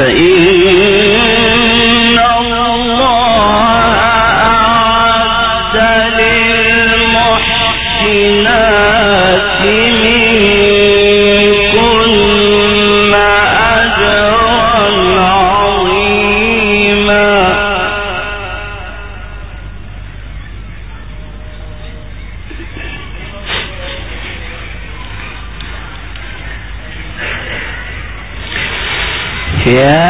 正义。ya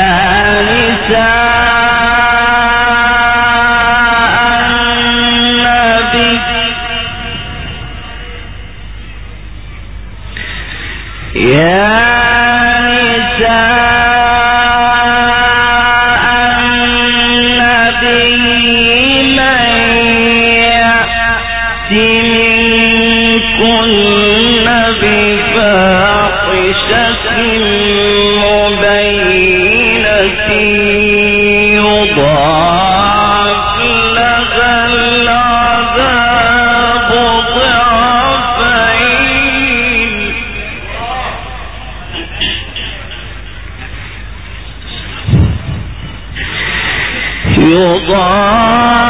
يضاعف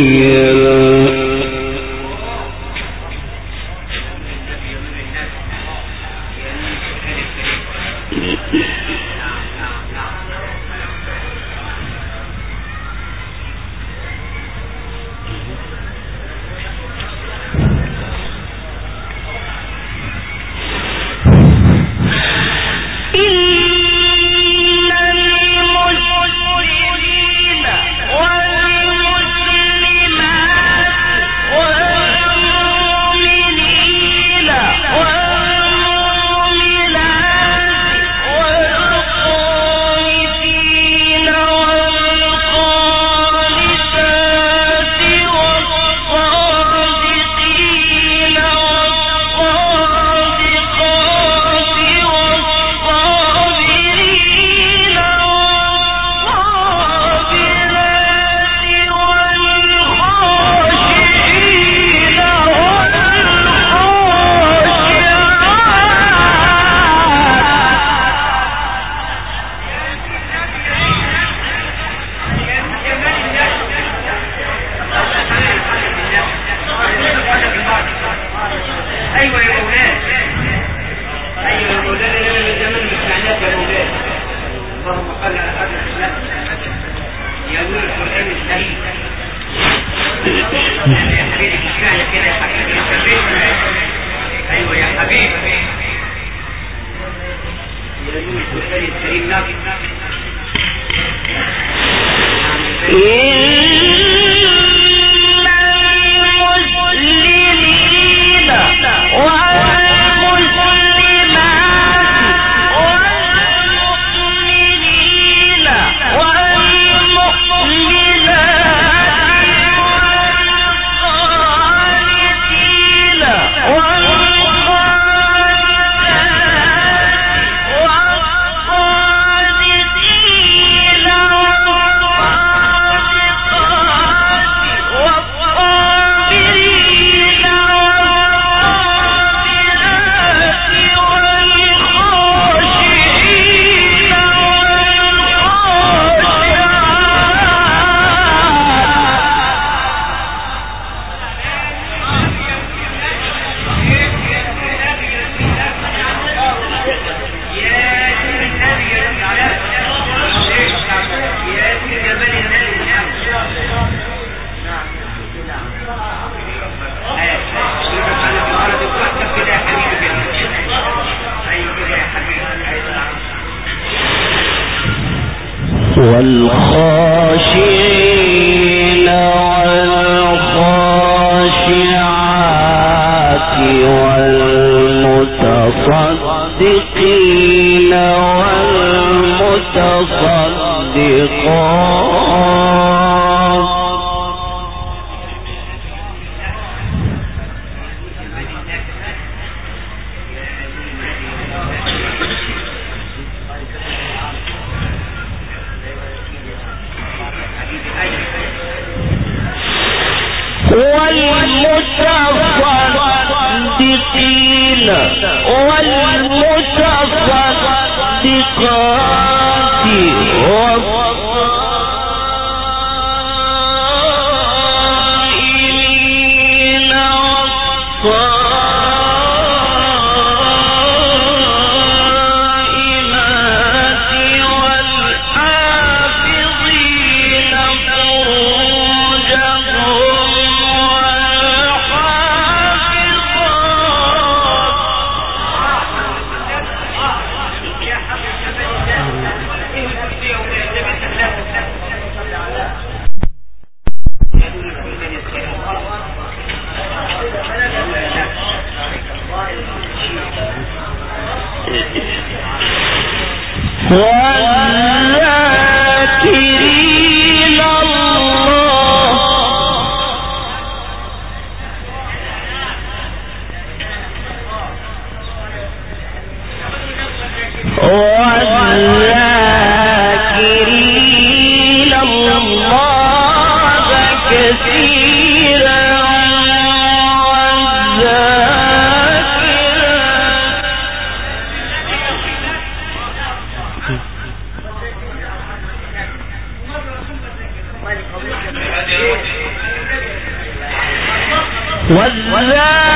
والذات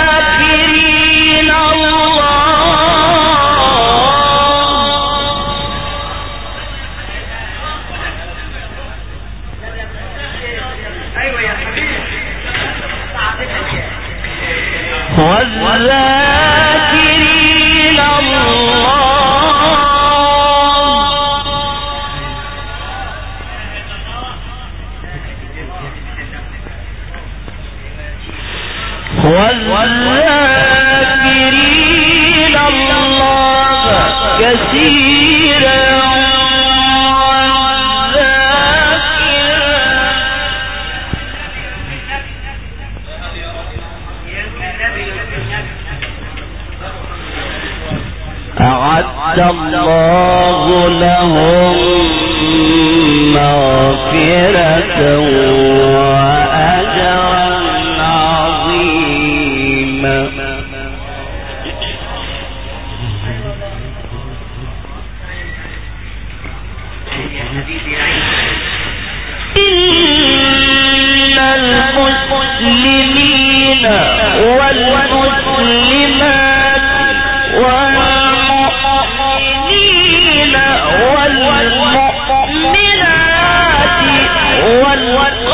والمؤمنات والمؤمنات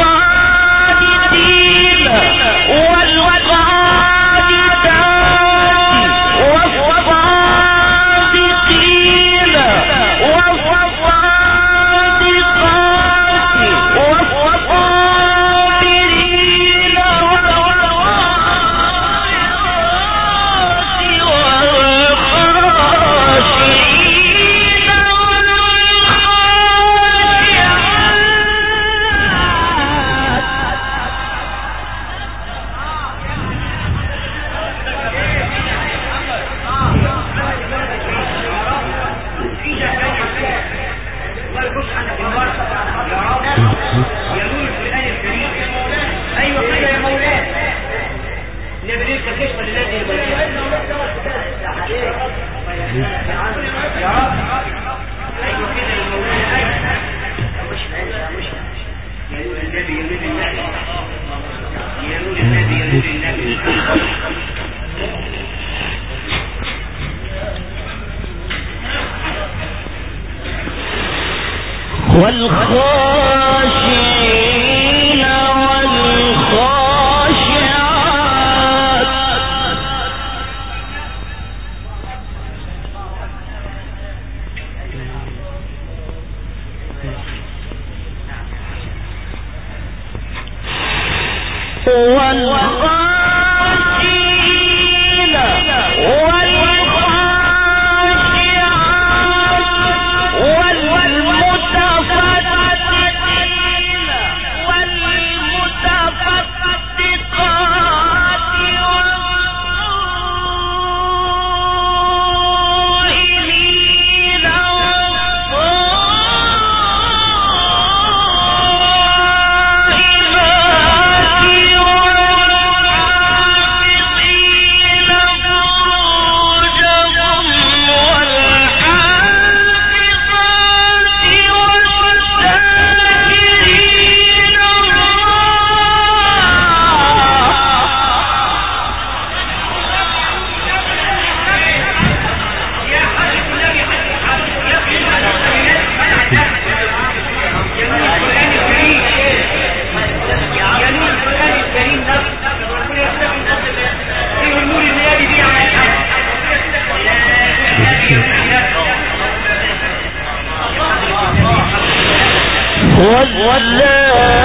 كثيرا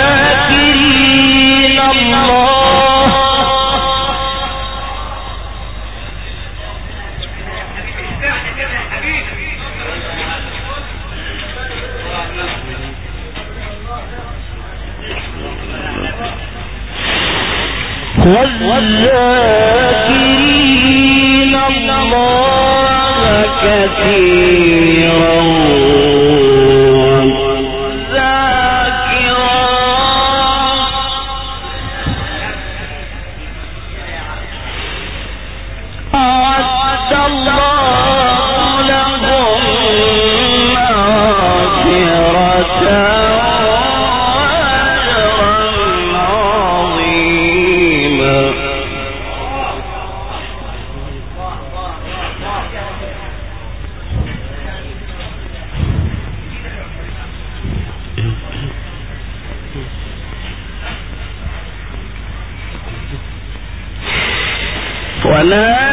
فلا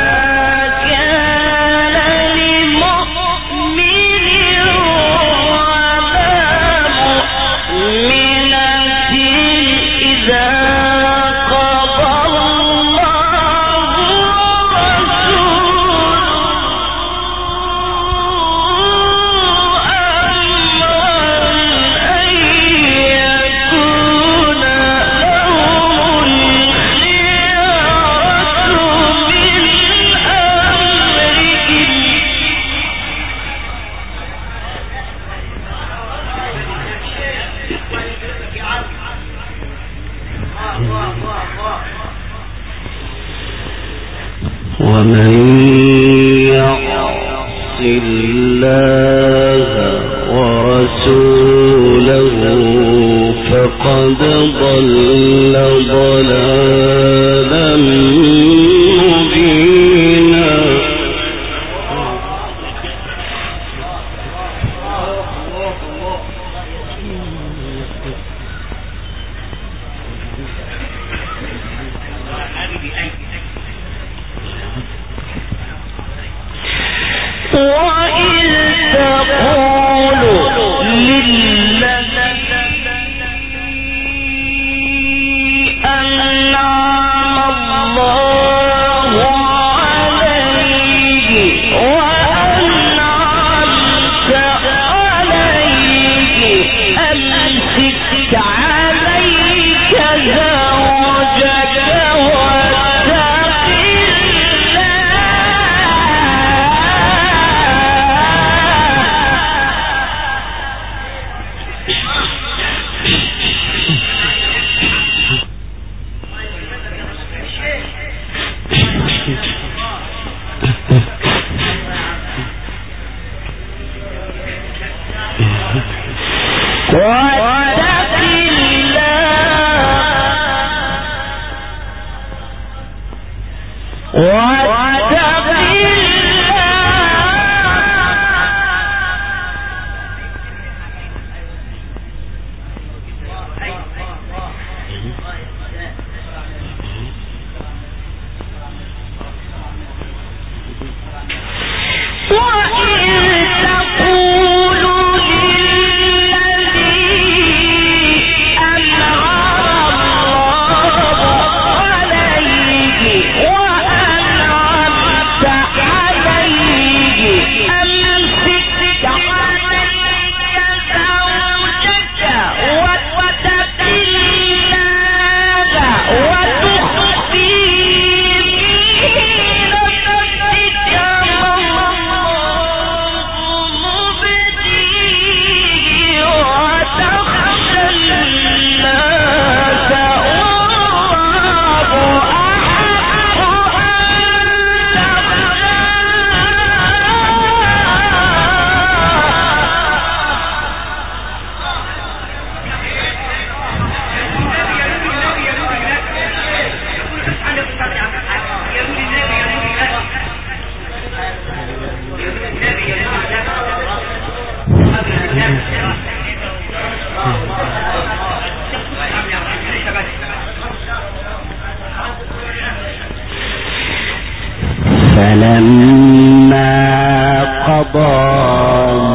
قضى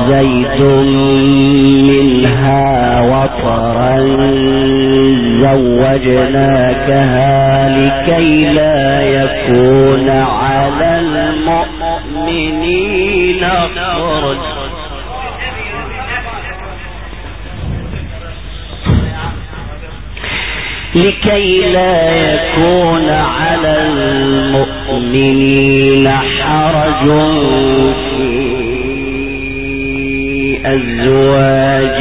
زيد منها وطرا زوجناكها لكي لا يكون على المؤمنين فرج. لكي لا يكون على المؤمنين حرج في أزواج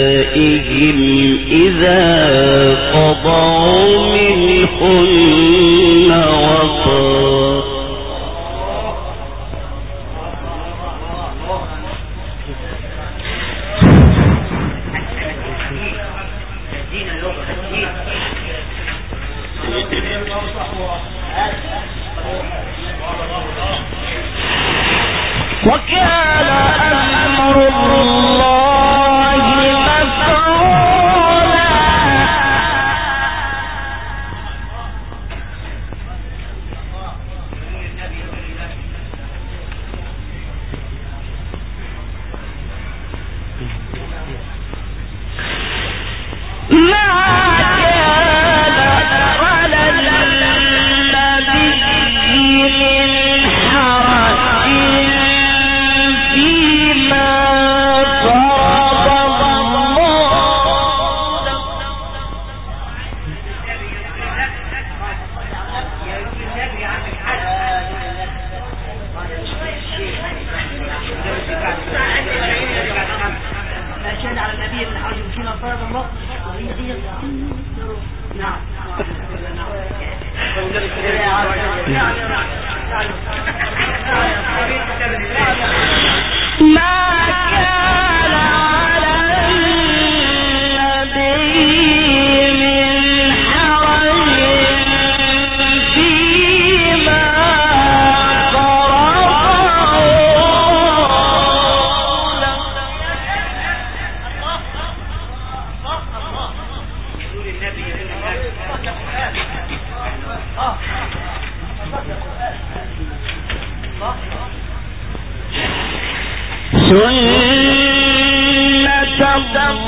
أدعيائهم إذا قضوا منهن وطار وكان